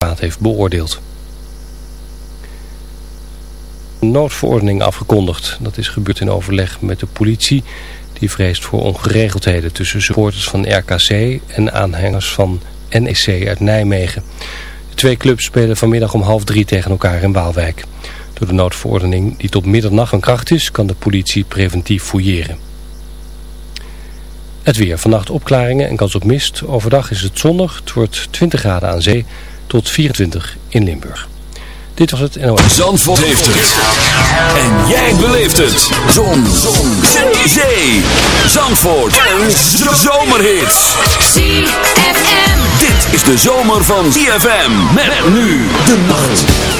heeft beoordeeld. Noodverordening afgekondigd. Dat is gebeurd in overleg met de politie. Die vreest voor ongeregeldheden tussen supporters van RKC en aanhangers van NEC uit Nijmegen. De twee clubs spelen vanmiddag om half drie tegen elkaar in Waalwijk. Door de noodverordening die tot middernacht van kracht is, kan de politie preventief fouilleren. Het weer. Vannacht opklaringen en kans op mist. Overdag is het zonnig. Het wordt 20 graden aan zee tot 24 in Limburg. Dit was het NOS. Zandvoort heeft het. En jij beleeft het. Zon. Zon. Zee. Zandvoort. En zomerhits. ZFM. Dit is de zomer van ZFM. Met nu de nacht.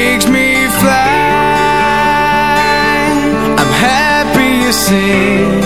see.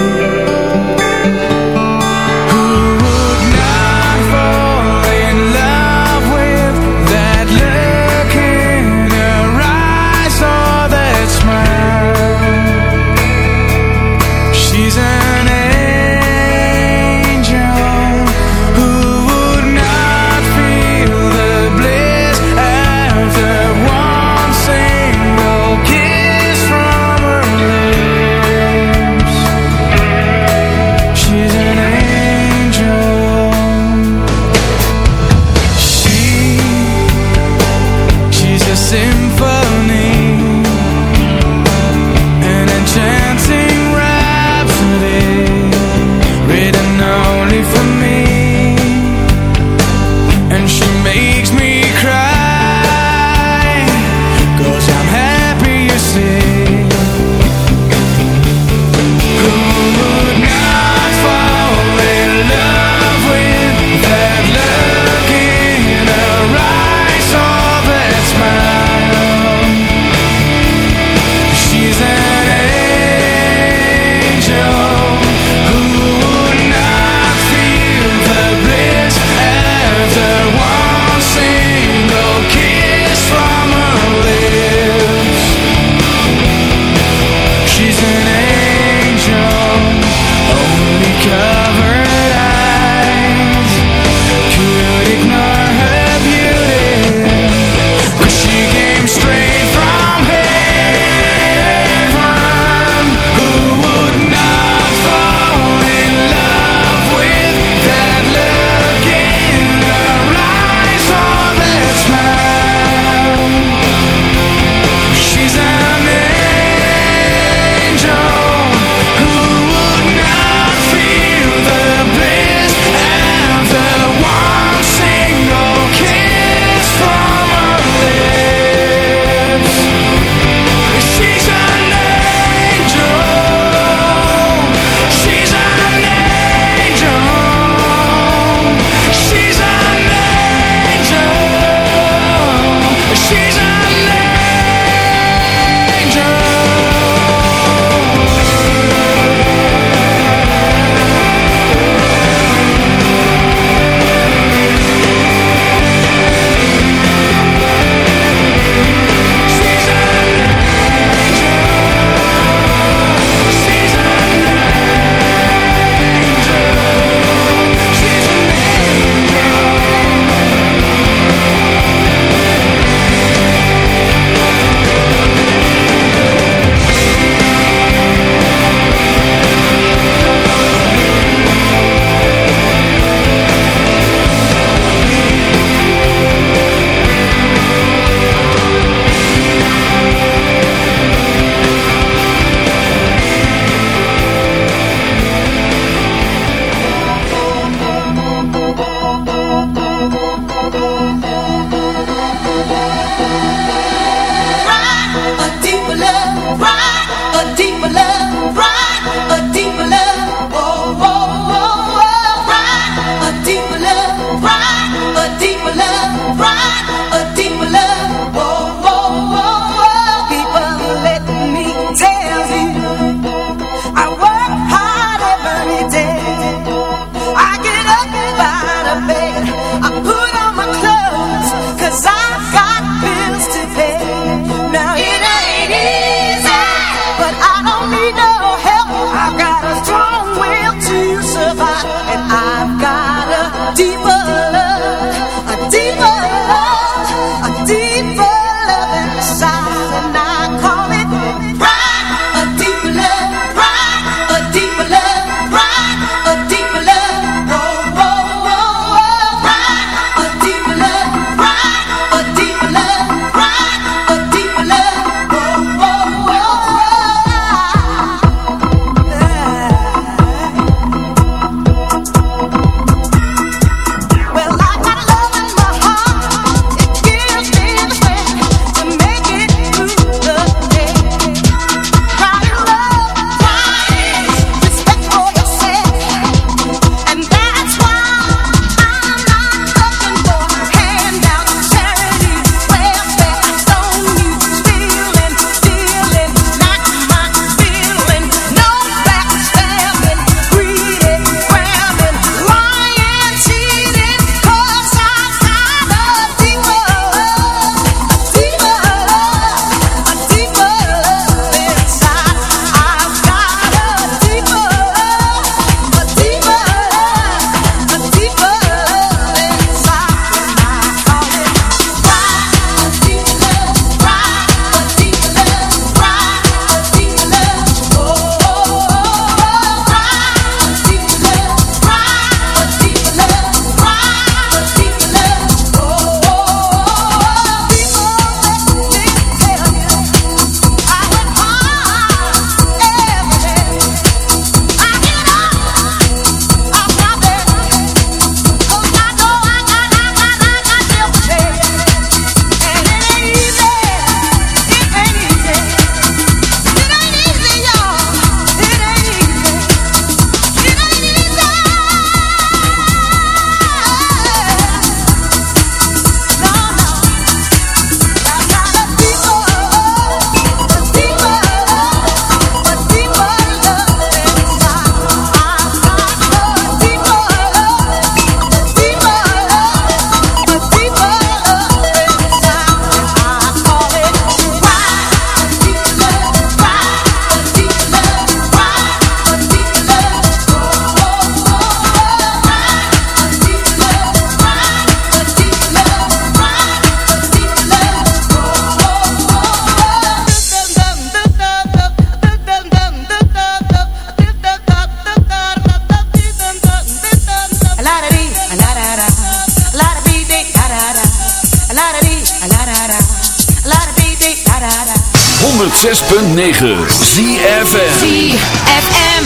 ZFM.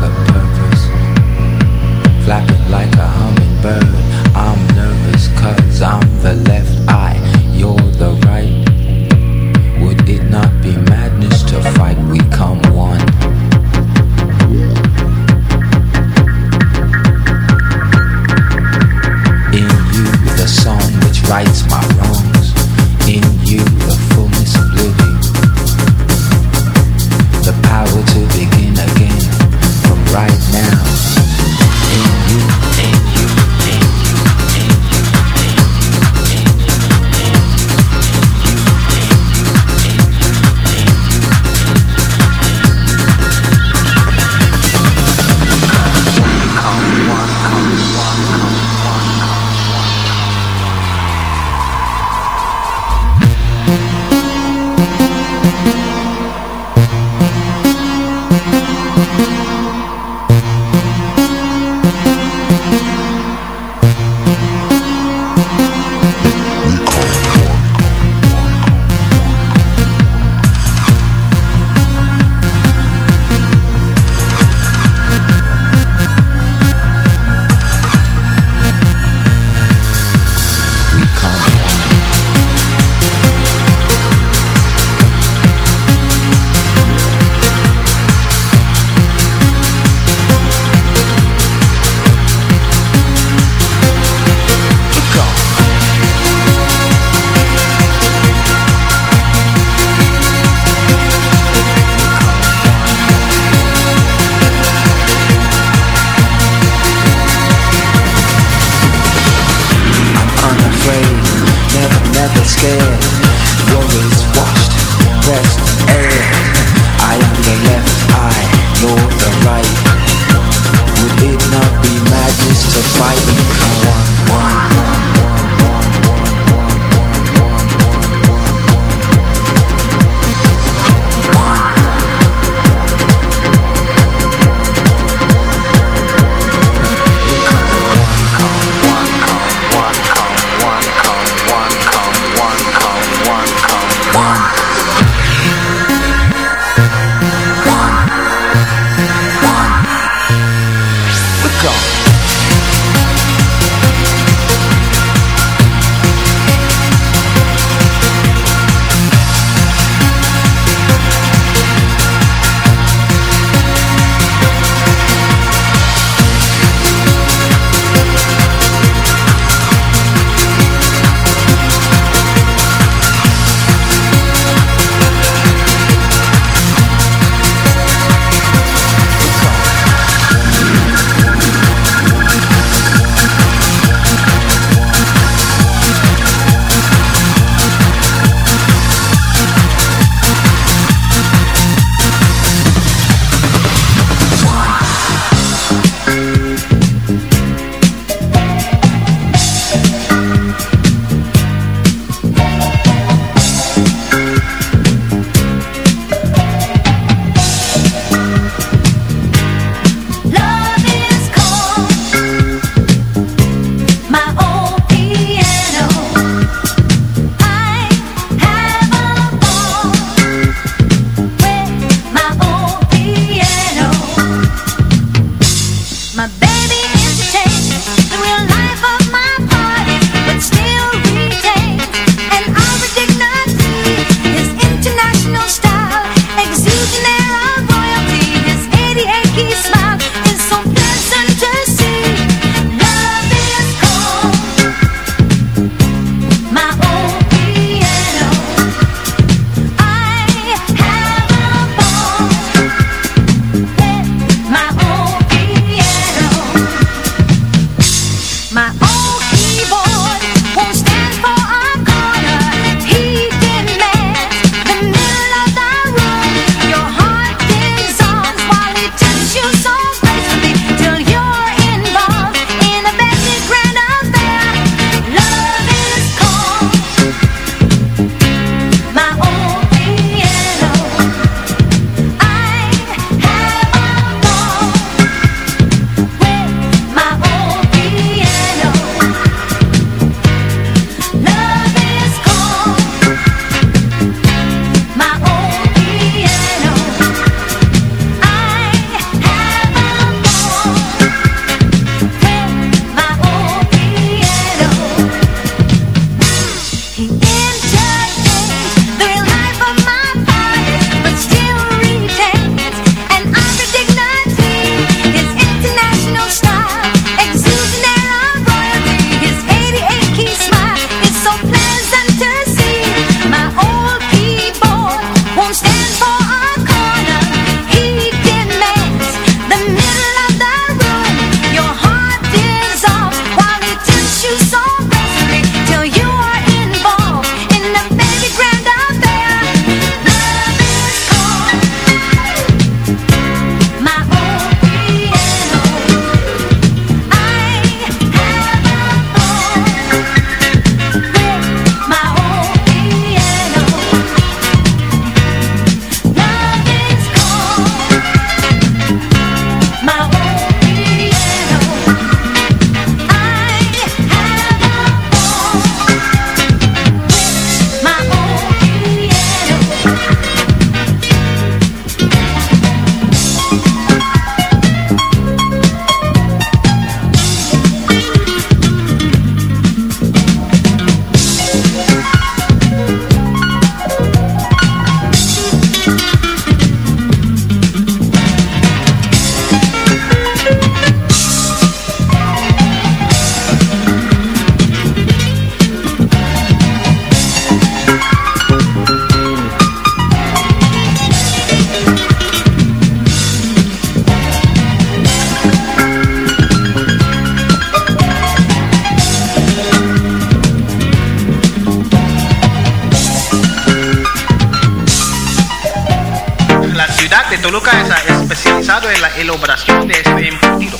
Toluca es especializado en la elaboración de este embutido,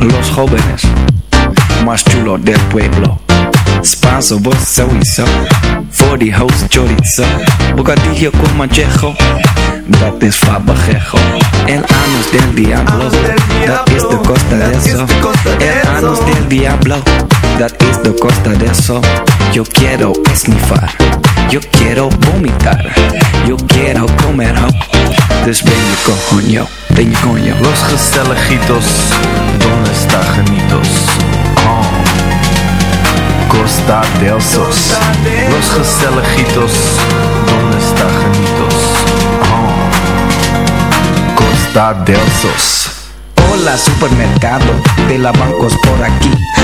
Los jóvenes más chulos del pueblo. Spanso, vos. Voor die host chorizo. Bocadillo con manchejo. Dat is fabajejo. El anus del diablo. Dat is de costa de eso. El anus del diablo. Dat is de costa de eso. Yo quiero esnifar. Yo quiero vomitar. Yo quiero comer. Dus ben je coño. Ben je coño. Los gezelligitos, donde está genitos? Oh. Costa del Sos. Los gezelligitos, donde está genitos? Oh. Costa del Sos. Hola supermercado de la bancos por aquí.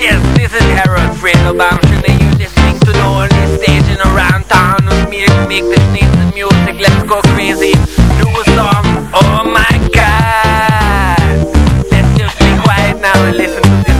Yes, this is Harold and to the only station around town me make this music. Let's go crazy. Do a song. Oh my god. Let's just be quiet now and listen to this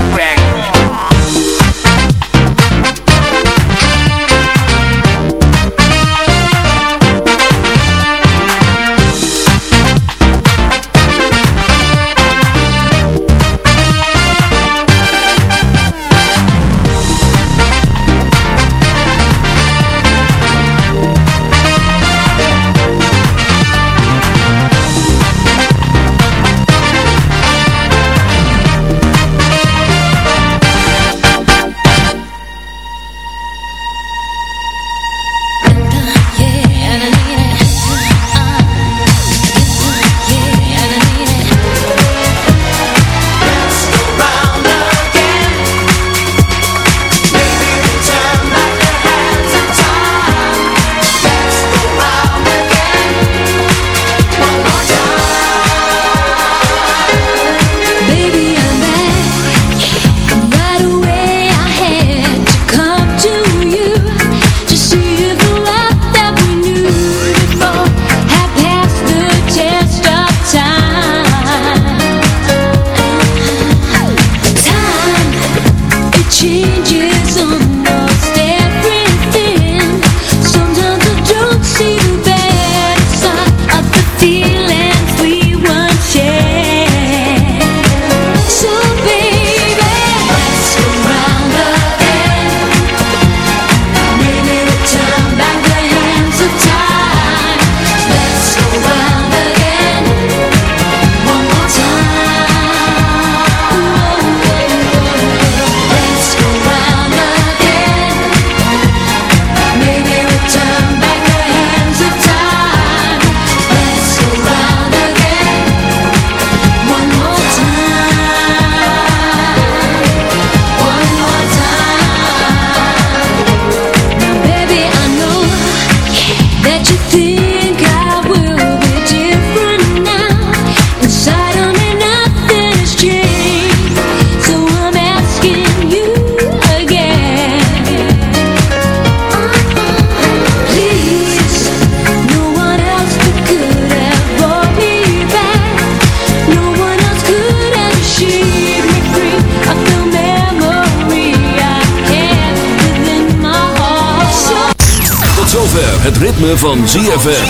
ritme van ZFM.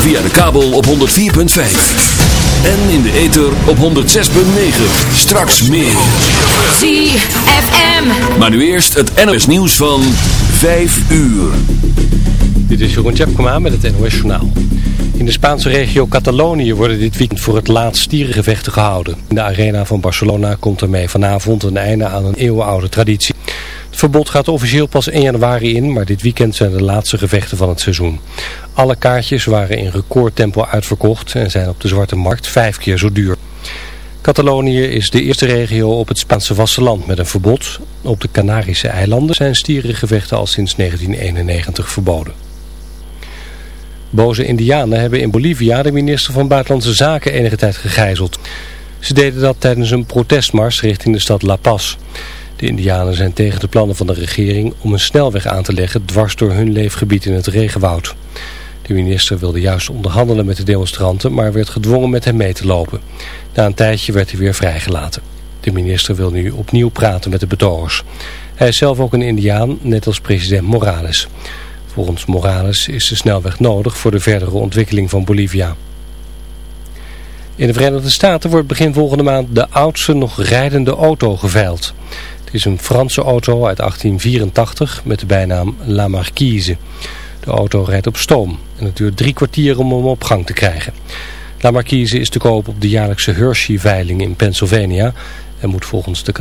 Via de kabel op 104.5. En in de ether op 106.9. Straks meer. ZFM. Maar nu eerst het NOS nieuws van 5 uur. Dit is Jeroen Tjepkema met het NOS Journaal. In de Spaanse regio Catalonië worden dit weekend voor het laatst stierengevechten gehouden. In de arena van Barcelona komt ermee vanavond een einde aan een eeuwenoude traditie. Verbod gaat officieel pas 1 januari in, maar dit weekend zijn de laatste gevechten van het seizoen. Alle kaartjes waren in recordtempo uitverkocht en zijn op de zwarte markt vijf keer zo duur. Catalonië is de eerste regio op het Spaanse vasteland met een verbod. Op de Canarische eilanden zijn stierengevechten al sinds 1991 verboden. Boze indianen hebben in Bolivia de minister van Buitenlandse Zaken enige tijd gegijzeld. Ze deden dat tijdens een protestmars richting de stad La Paz. De indianen zijn tegen de plannen van de regering om een snelweg aan te leggen dwars door hun leefgebied in het regenwoud. De minister wilde juist onderhandelen met de demonstranten, maar werd gedwongen met hen mee te lopen. Na een tijdje werd hij weer vrijgelaten. De minister wil nu opnieuw praten met de betogers. Hij is zelf ook een indiaan, net als president Morales. Volgens Morales is de snelweg nodig voor de verdere ontwikkeling van Bolivia. In de Verenigde Staten wordt begin volgende maand de oudste nog rijdende auto geveild. Het is een Franse auto uit 1884 met de bijnaam La Marquise. De auto rijdt op stoom en het duurt drie kwartier om hem op gang te krijgen. La Marquise is te koop op de jaarlijkse Hershey-veiling in Pennsylvania en moet volgens de